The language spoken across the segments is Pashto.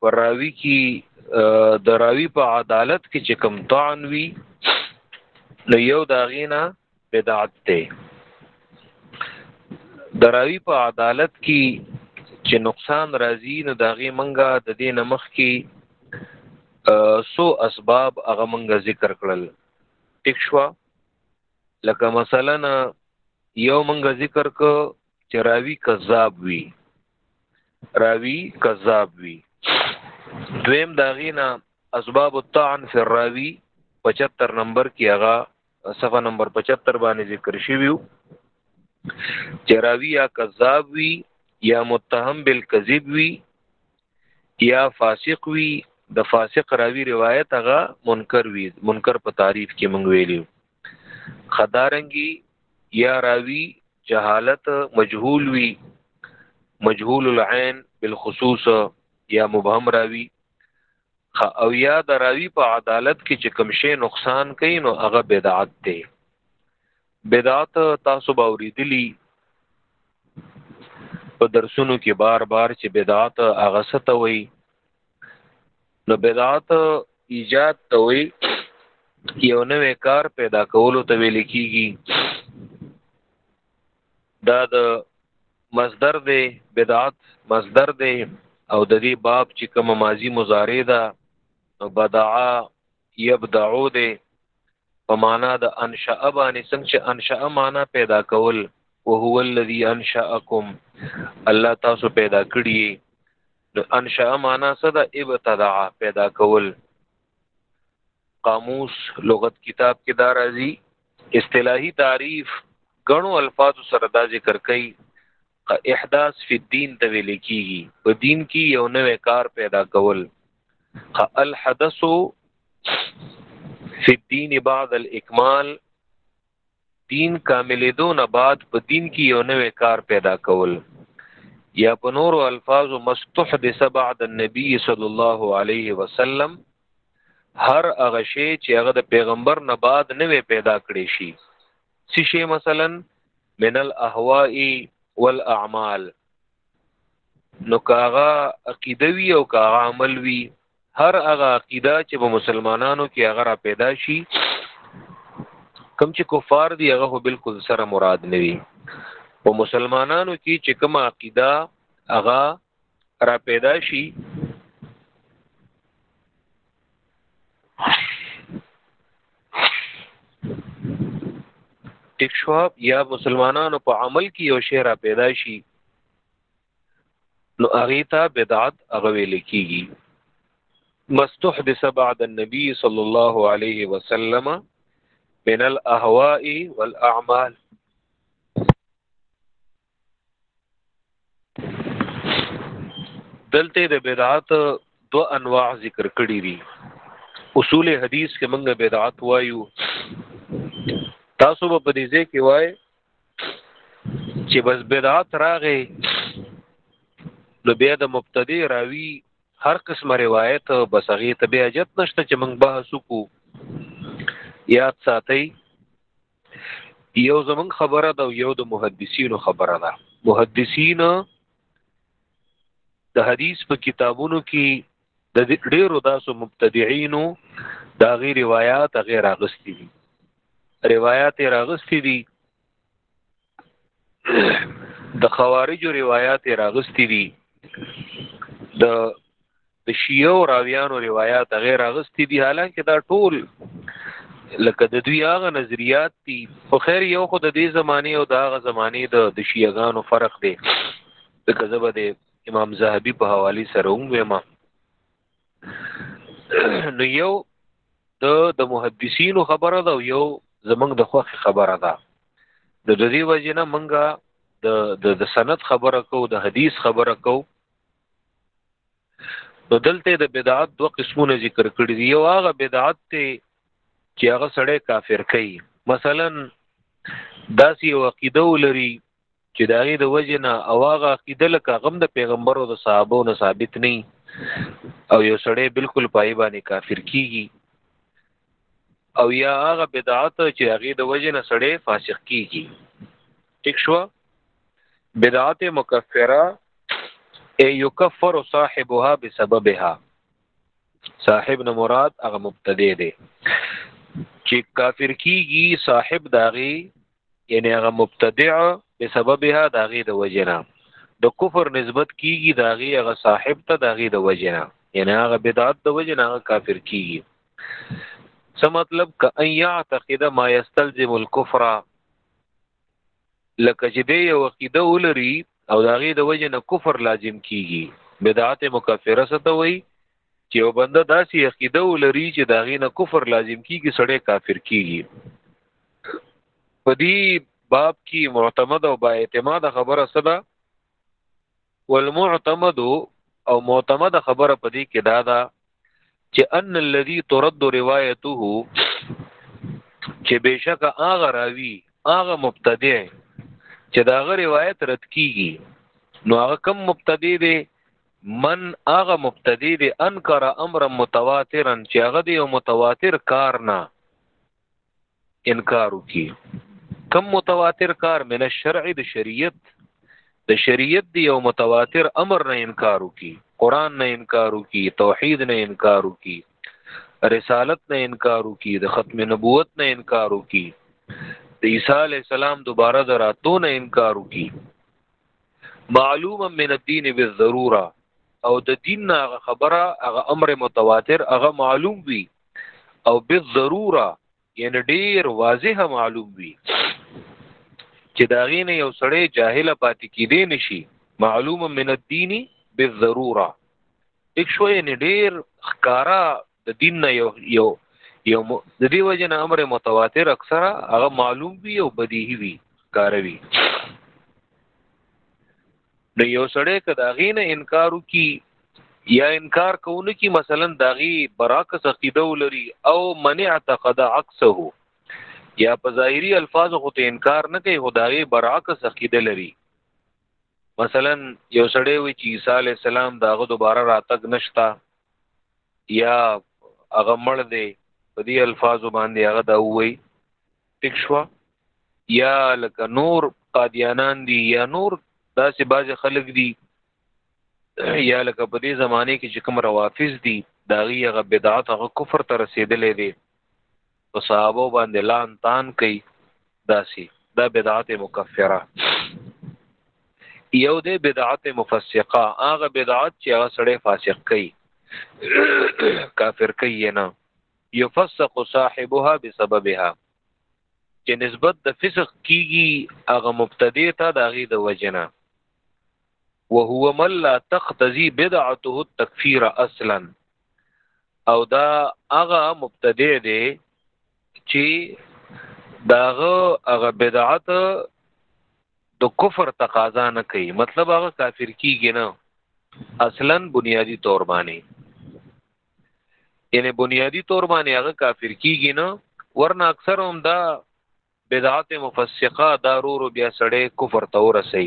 پر راوی کی د راوی په عدالت کې چې کم طعن وی نو یو داغینا بدعت ته دراوی په عدالت کې چې نقصان راځي نو داغي منګه د دې نمخ کې سو اسباب هغه منګه ذکر کړل ټیک شو لکه مثلا یو منګه ذکر ک چې راوی کذاب وي راوی کذاب وي دویم داغینا اسباب الطعن فی الراوی 75 نمبر کې هغه صفه نمبر 75 باندې ذکر شوی وو چې راوی یا کذاب وي یا متهم بالکذب وي یا فاسق وي د فاسق راوی روایت هغه منکر وي منکر په تعریف کې مونږ ویلیو خدارنګي یا راوی جهالت مجهول وی مجهول العين بالخصوص یا مبهم راوی او یا د راوی په عدالت کې چې کوم شی نقصان کوي نو هغه بدعت دی بدعت تاسو به اوریدلی په درسونو کې بار بار چې بدعت هغه ستوي نو بدعت ایجاد ته وي یو نوې کار پیدا کولو ته ویل کیږي دا د مصدر دی بدعت مصدر دی او د دې باب چې کوم ماضی مضارع ده نو بدعا یبدعو دی په معنا د انشاء باندې څنګه چې انشاء معنا پیدا کول او هو الذی انشاءکم الله تاسو پیدا کړی نو انشاء معنا څه ده ابتدع پیدا کول قاموس لغت کتاب کې دا راځي اصطلاحي تعریف غنو الفاظ سره دا ذکر کوي احداث فی الدین ته ویل کیږي په دین کې یو نوې کار پیدا کول الحدث فی الدین بعد الاکمال دین کاملېدو نه بعد په دین کې یو نوې کار پیدا کول یا په نورو الفاظو مستحدث بعد النبی صلی الله علیه وسلم هر هغه شی چې هغه د پیغمبر نه بعد نوې پیدا کړي شي سی شی مثلا من الاهواء والاعمال نو کاغه عقیده وی او کاغه عمل وی هر هغه عقیده چې په مسلمانانو کې هغه را پیدا شي کم چې کفار دی هغه بالکل سره مراد نه وي په مسلمانانو کې چې کوم عقیده هغه را پیدا شي ټیک شو یا مسلمانانو په عمل کې یو شی را پیدا شي نو هغه ته بدعت هغه ویل کیږي مستحدث بعد النبي صلى الله عليه وسلم من الاهواء والاعمال دلته د بدعت دو انواع ذکر کړی دي اصول حدیث کې موږ بدعت وایو تاسو په دې ځای کې وای چې بس بدعت راغې نو بیا د مبتدی راوی هر قسمه روایت بس هغه ته بیا جت نشته چې موږ بحث وکړو یاد ساتي یو زمون خبره ده یو د محدثینو خبره ده محدثین د حدیث په کتابونو کې د ډیرو داسو مبتدعين دا غي روایت غیر اغستی دي روایت راغستی دي د خوارجو روایت راغستی دي د د شیعو راویانو روایت غیر اغستی دي حالانکه دا ټول لکه د دوی هغه نظریات دي خو خیر یو خو د دې زمانه او د هغه زمانه د د شیعاګانو فرق دی د کذب دی امام زهبي په حوالی سره هم ویم نو یو د د محدثینو خبره ده یو زمنګ د خوخ خبره ده د دې وجنه منګه د د سند خبره کو د حدیث خبره کو نو دلته د بدعت دوه قسمونه ذکر کړی دی یو هغه بدعت ته چې هغه سړی کافر کوي مثلا داسې یو عقیده ولري چې دا غي د وجه نه او هغه عقیده لکه غم د پیغمبر او د صحابه نه ثابت نه او یو سړی بالکل پای باندې کافر کیږي او یا هغه بدعت چې هغه د وجه نه سړی فاسق کیږي ټیک شو بدعت مکفره ای یکفر صاحبها بسببها صاحب نه مراد هغه مبتدی دی چې کافر کیږي صاحب داغي یعنی هغه مبتدع بسببها د هغې د وجنه د کفر نسبت کیږي د هغې هغه صاحب ته د هغې د وجنه یعنی هغه بدعت د وجنه هغه کافر کیږي څه مطلب ک ان یعتقد ما یستلزم الكفر لکه چې دی یو عقیده ولري او د هغې د وجنه کفر لازم کیږي بدعت مکفره څه ته وایي چې یو بنده داسې عقیده ولري چې دا غینه کفر لازم کیږي سړی کافر کیږي په دې باب کې معتمد او با اعتماد خبره صدا والمعتمد او معتمد خبره په دې کې دا ده چې ان الذي ترد روایته چې بشک هغه راوی هغه مبتدی چې دا غ روایت رد کیږي نو هغه کم مبتدی دی من هغه مبتدی دی انکر امر متواترا چې هغه دی یو متواتر کار نه انکار وکي کم متواتر کار من الشرع د شریعت د شریعت دی یو متواتر امر نه انکار وکي قران نه انکار وکي توحید نه انکار وکي رسالت نه انکار وکي د ختم نبوت نه انکار وکي د عیسی علی السلام دوباره دراتو نه انکار وکي معلوما من الدين بالضروره او د دین نه هغه خبره هغه امر متواتر هغه معلوم وي او بالضروره یعنی ډیر واضح معلوم وي چې دا غینه یو سړی جاهل پاتې کیدې نشي معلوما من الدين بالضروره یک شوې نه ډیر ښکارا د دین نه یو یو یو د دې وجه نه امر متواتر اکثره هغه معلوم وي او بدیهی وي کاروي نو یو سړی که دا غینه انکار وکي یا انکار کوونه کی مثلا داغي براکس عقیده ولري او من اعتقد عکسه یا په ظاهری الفاظ خو ته انکار نه کوي خدای براکس عقیده لري مثلا یو سړی وي چې عیسی علی السلام داغه دوباره راتګ نشتا یا هغه مړ دی په دې الفاظو باندې هغه دا وای ټیک شو یا لکه نور قادیانان دي یا نور داسې باز خلک دي یا لکه په دې زمانه کې چې کوم روافض دي دا غي هغه بدعت هغه کفر ته رسیدلې دي په صحابه باندې لان تان کوي داسي دا بدعت مکفره یو دې بدعت مفسقه هغه بدعت چې هغه سړی فاسق کوي کافر کوي نه یفسق صاحبها بسببها چې نسبت د فسق کیږي هغه مبتدی ته د هغه د وجنه وهو من لا تقتضي بدعته التكفير اصلا او دا هغه مبتدی دی چې داغه هغه بدعت د کفر تقاضا نه کوي مطلب هغه کافر کیږي نه اصلا بنیادی تور باندې یعنی بنیادی تور باندې هغه کافر کیږي نه ورنه اکثر هم دا بدعت مفسقه دا رورو بیا سړی کفر ته ورسي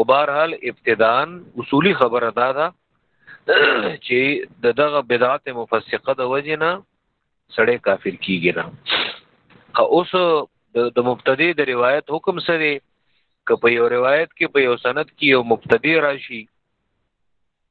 او بهرحال ابتدان اصولی خبره دا ده چې د دغه بدعت مفسقه د وجه نه سړی کافر کیږي نه اوس د مبتدی د روایت حکم سره که په یو روایت کې په یو سند کې یو مبتدی راشي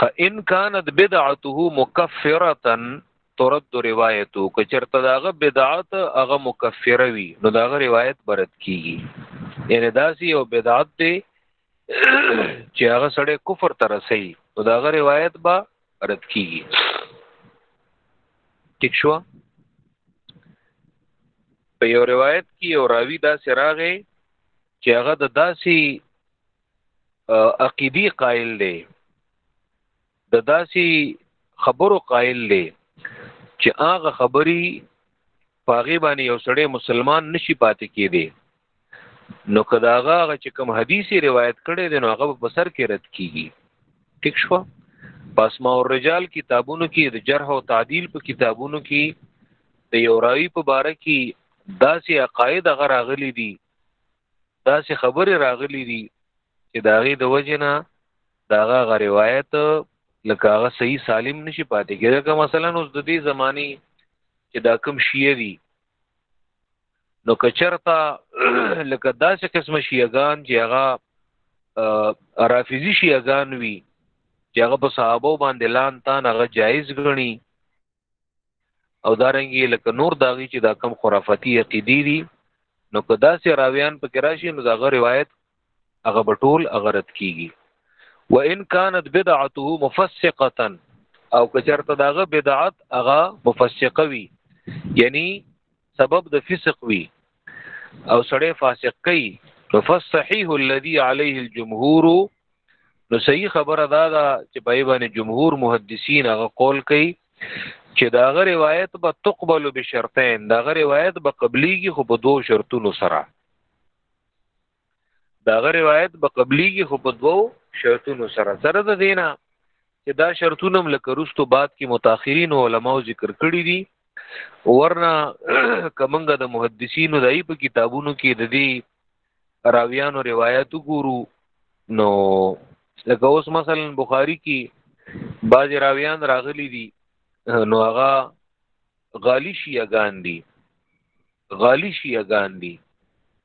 فان كانت بدعته مكفره ترد روایتو که چرته داغه بدعت هغه مکفره وي نو داغه روایت برد کیږي یعنی داسې یو بدعت دی چې هغه سړی کفر ته رسي نو داغه روایت به رد کیږي ٹھیک شو په یو روایت کې یو راوی داسې راغی چې هغه د داسې عقیدی قائل دی د داسي خبرو قائل دی چې هغه خبري پاغي باندې یو سړی مسلمان نشي پاتې کېدی نو کداغه هغه چې کوم حدیثي روایت کړي دی نو هغه په سر کې رد کیږي ٹھیک شو پاسما او رجال کتابونو کې د جرح او تعدیل په کتابونو کې د یو راوی په باره کې داسې عقاید غراغلی دي داسې خبرې راغلي دي چې د هغې د وجې نه د هغه هغه روایت لکه هغه صحیح سالم نشي پاتې کېدی که مثلا اوس د دې زماني چې دا کوم شیعه دي نو که چرته لکه داسې قسمه شیعهګان چې هغه رافضي شیعهګان وي چې هغه په صحابه باندې لان تان هغه جایز ګڼي او دارنګي لکه نور داغي چې دا کم خرافاتي عقيدي دي نو کدا سي راويان پکې راشي نو داغه روایت هغه بټول هغه رد کیږي وان كانت بدعته مفسقه او کچرته داغه بدعت هغه مفسقه وي یعنی سبب د فسق وي او سړی فاسق کوي نو فصحيح الذي عليه الجمهور نو صحیح خبره دا ده چې په ایبانه جمهور محدثین هغه قول کوي چې دا غ روایت به تقبل بشرطین دا غ روایت به قبليږي خو په دوو شرطونو سره دا غ روایت به قبليږي خو په دوو شرطونو سره سره د دینه چې دا شرطونه هم لکه روستو بعد کې متأخرین علماو ذکر کړی دي ورنه کمنګ د محدثینو دای په کتابونو کې د دې راویانو روایت ګورو نو لکه اوس مثلا بخاری کې بعضی راویان راغلي دي نو هغه غالي شیعه ګان دي غالي شیعه ګان دي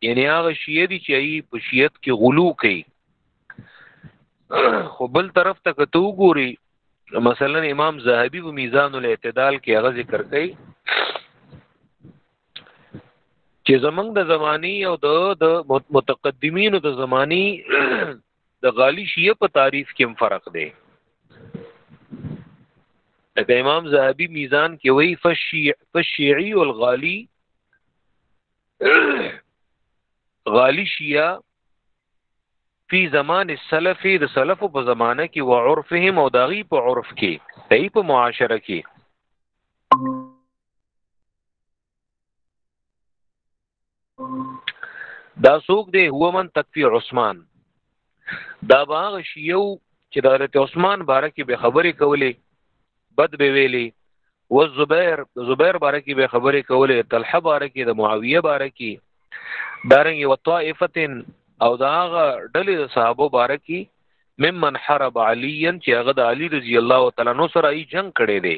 یعنی هغه شیعه دي چې ای په شیعت کې غلو کوي خو بل طرف ته کته وګوري مثلا امام زاهبی په میزان الاعتدال کې هغه ذکر کوي چې زمنګ د زمانی او د د متقدمینو د زمانی د غالی شیعه په تعریف کې هم فرق دی لکه امام زهبی میزان کې وی فشیع فشیعی الغالی غالی شیعه فی زمان السلف د سلف په زمانه کې و عرفهم او داغي په عرف کې دای په معاشره کې دا څوک دی هو من تکفی عثمان دا باغ شیو چې د حضرت عثمان باره کې به خبرې کولې بد به ویلې و زبیر زبیر باره کې به خبرې کولې طلحه باره کې د معاویه باره کې دارنګ و طائفتن او دا هغه ډلې د صحابه باره کې ممن حرب علیا چې هغه د علی رضی الله تعالی نو سره یې جنگ کړي دي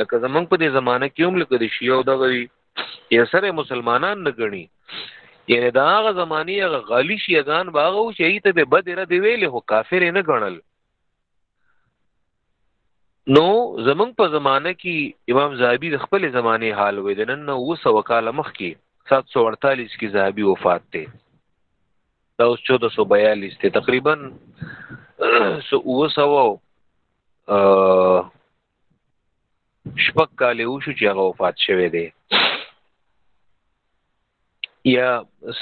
لکه زمونږ په دې زمانه کې هم لکه د شیعو دغه وي یې سره مسلمانان نه ګڼي یعنی دا هغه زمانی هغه غالی شیعگان باغه او شهید ته به بد را دی ویلې هو کافر نه ګڼل نو زمونږ په زمانه کې امام زاهبی د خپل زمانه حال وې د نن نو وسو وکاله مخ کې 748 کې زاهبی وفات دی دا اوس 1442 ته تقریبا سو وسو شپږ کال وشو چې هغه وفات شوی دی یا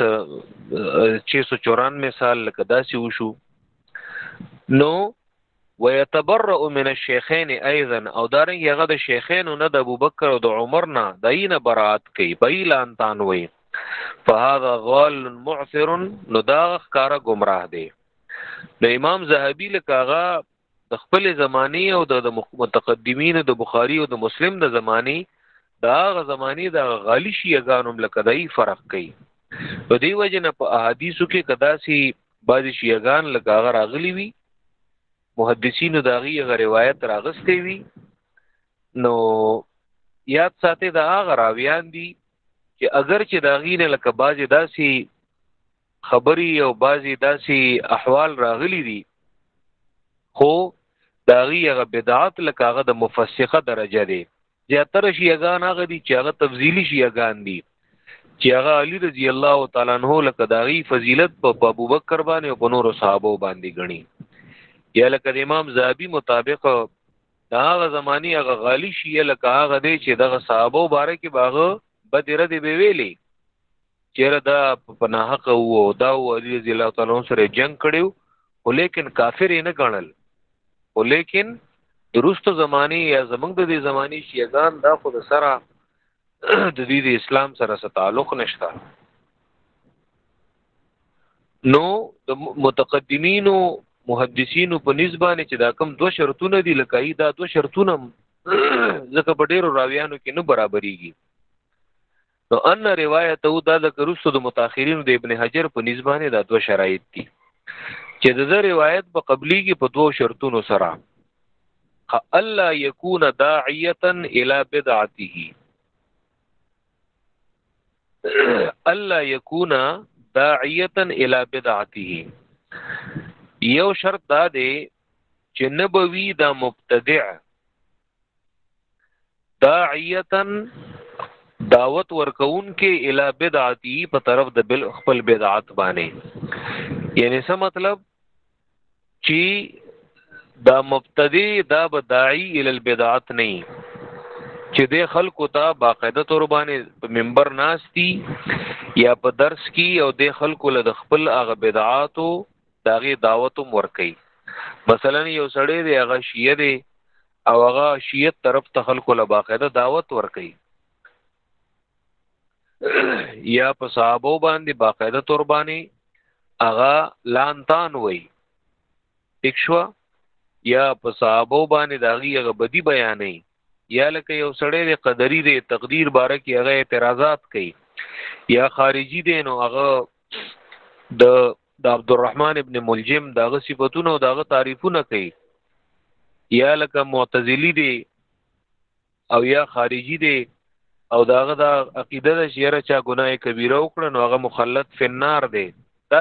694 سال لکه داسې وشو نو ويتبرأ من الشيخين ايضا او دارنګ هغه د شیخینو نه د ابوبکر او د عمر نه داینه برات کوي بیلان تان وي فهذا غال معثر نو دا ښکارا گمراه دی نو امام زهبی لکه هغه د خپل زمانی او د متقدمین د بخاری او د مسلم د زمانی دا غ زمانی د غالی شیعاګانو لکه دای فرق کوي په دی وجه نه په احادیثو کې کدا سي بعضی شیعاګان لکه هغه راغلی وي محدثینو دا غي غ روایت راغستې وي نو یاد ساتي دا غ راویان دي چې اگر چې دا غي نه لکه بعضی داسي خبري او بعضی داسي احوال راغلي دي خو داغي هغه بدعت لکه هغه د مفسقه درجه دی زیاتره شیعاګان هغه دي چې هغه تفضیلی شیعاګان دي چې هغه علی رضی الله تعالی عنہ لکه داغي فضیلت په ابوبکر باندې او په نور صحابه باندې غني یا لکه د امام زابی مطابق دا هغه زمانی هغه غالی شیعه لکه هغه دی چې دغه صحابه مبارک باغ بدره دی ویلي چیرې دا په ناحقه وو او دا او علی رضی الله تعالی عنہ سره جنگ کړیو خو لیکن کافر یې نه ګڼل خو لیکن درسته زمانی یا زمنګ د دې زمانی شیعگان دا خود سره د دې د اسلام سره څه تعلق نشته نو د متقدمینو محدثینو په نسبانه چې دا کم دوه شرطونه دي لکه دا دوه شرطونه ځکه په ډیرو راویانو کې نه برابرېږي نو ان روایت او دا د کرستو د متأخرینو د ابن حجر په نسبانه دا دوه شرایط دي چې د زه روایت په قبلي کې په دوو شرطونو سره الا یکون داعیه الی بدعته الا یکون داعیه الی بدعته یو شرط دا دی چې نبوي دا مبتدع داعیتن دعوت ورکون کې الی بدعتی په طرف د بل خپل بدعت باندې یعنی څه مطلب چې دا مبتدی دا بداعی الی البدعت نه چې د خلکو ته باقاعده تور باندې په منبر ناشتي یا په درس کې او د خلکو له خپل هغه بدعاتو دا غي دعوت هم ور کوي مثلا یو سړی دی هغه شیعه دی او هغه شیعه طرف ته خلکو له باقاعده دعوت ور کوي یا په صحابه باندې باقاعده تور باندې هغه لانتان وای اکشوا یا په صحابه باندې داغي هغه بدی بیانې یا لکه یو سړی د قدری د تقدیر باره کې هغه اعتراضات کوي یا خارجي دی نو هغه د د عبدالرحمن ابن ملجم داغه صفاتونه او داغه تعریفونه کوي یا لکه معتزلی دی او یا خارجی دی او داغه دا عقیده ده چې یره چا ګناه کبیره وکړه نو هغه مخلد فنار دی دا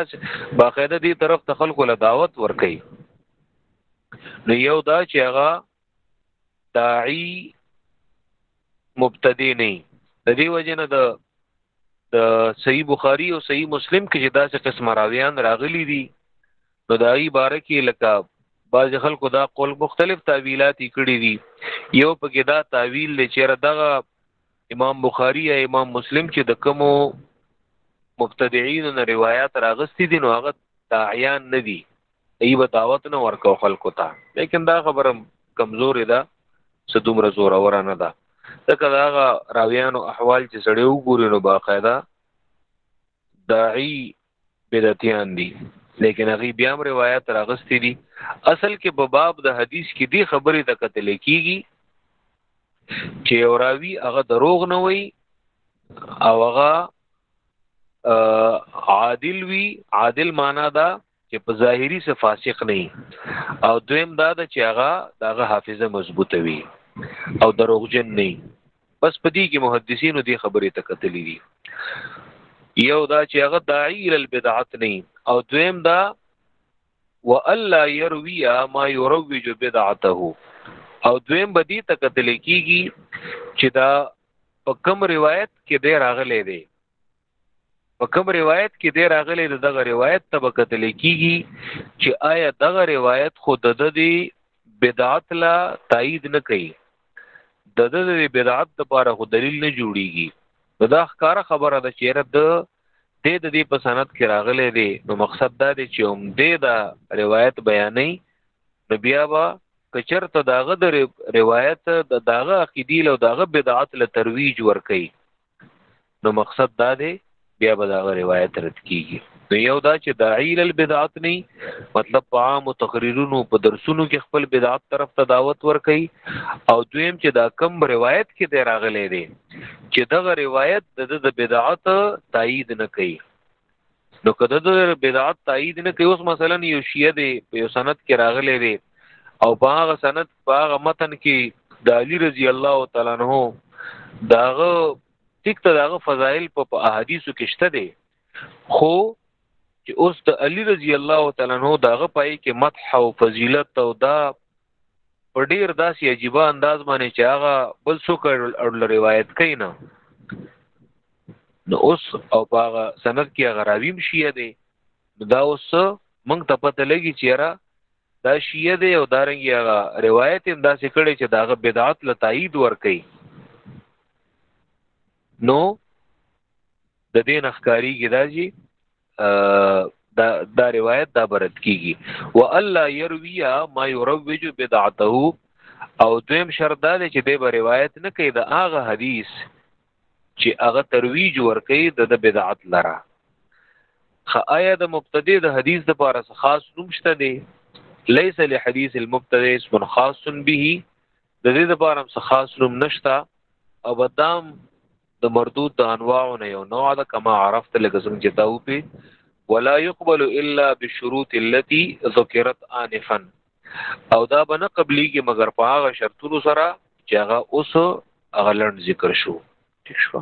باقاعده دی طرف ته خلکو له دعوت ورکي نو یو دا چې هغه داعی مبتدی نه د دې وجنه د د صحیح بخاری او صحیح مسلم کې جدا څه قسم راویان راغلي دي نو د ای بارکی لکه بعض خلکو دا قول مختلف تعویلات کړي دي یو پکې دا تعویل لې چیرې دغه امام بخاری یا امام مسلم چې د کومو مبتدعين نه روایت راغستې دي نو هغه داعیان نه دي ای به دعوت نه ورکو خلکو ته لیکن دا خبره کمزورې ده څه دومره زور اور نه ده ځکه دا هغه راویانو احوال چې سړی وګوري نو باقاعده داعی بدعتیان دي لیکن هغه بیا هم روایت راغستې دي اصل کې په باب د حدیث کې دی خبرې ته کتل کیږي چې اوراوی هغه دروغ نه وای او هغه عادل وی عادل معنا دا چې په ظاهري څه فاسق نه او دویم دا ده چې هغه دغه حافظه مضبوطه وي او دروغجن نه بس په دې کې محدثینو دې خبرې ته کتلې دي یو دا چې هغه داعی ال بدعت نه او دویم دا والا يروي ما يروج بدعته او دویم بدی ته کتلې کیږي چې دا په کوم روایت کې دی راغلی دی په کوم روایت کې دی راغلی د دغه روایت ته به کتل کیږي چې آیا دغه روایت خو د د دی بدعت لا تایید نه کوي د د دی بدعت لپاره خو دلیل نه جوړیږي دا ښکارا خبره ده چې رد د د دې په سند کې راغلی دی نو مقصد دا دی چې هم د دا روایت بیانې نو بیا به کچرته داغه د روایت د داغه عقیدی له داغه بدعت له ترویج ور کوي نو مقصد دا دی بیا به دا روایت رد کیږي نو یو دا چې داعی البدعات نه مطلب په عام تقریرونو په درسونو کې خپل بدعات طرف ته دعوت ورکي او دویم چې دا کم روایت کې دی راغلی دی چې دغه روایت د د بدعات تایید نه کوي نو کده د بدعت تایید نه کوي اوس مثلا یو شیعه دی په یو سند کې راغلی دی او په هغه سند په هغه متن کې د علی رضی الله تعالی عنہ داغه ټیک ته داغه فضایل په احادیثو کې شته دی خو چې اوس د علی رضی الله تعالی عنہ داغه پای کې مدح او فضیلت او دا په ډیر داسې عجیبه انداز باندې چې هغه بل څوک اړل روایت کوي نه نو اوس او هغه سند کې هغه راویم شیعه دی دا اوس مونږ ته پته لګي چې را دا شیعه دی او دارنګ هغه روایت هم داسې کړي چې داغه بدعت له تایید ور کوي نو د دین اخکاری کی داجی دا دا روایت دا برت کیږي و الله يروي ما يروج بدعته او دویم شرط دا دی چې د به روایت نه کوي د هغه حدیث چې هغه ترویج ور کوي د بدعت لره خ آیا د مبتدی د حدیث د پاره خاص نوم شته دی ليس لحديث المبتدئ اسم خاص به د دې لپاره هم څه خاص نوم نشته او بدام د مردود د انواعو نه یو نوع ده کما عرفت لکه څنګه چې تاو په ولا يقبل الا بالشروط التي ذكرت انفا او دا بنه قبليږي مگر په هغه شرطونو سره چې هغه اوس هغه لړن ذکر شو ٹھیک شو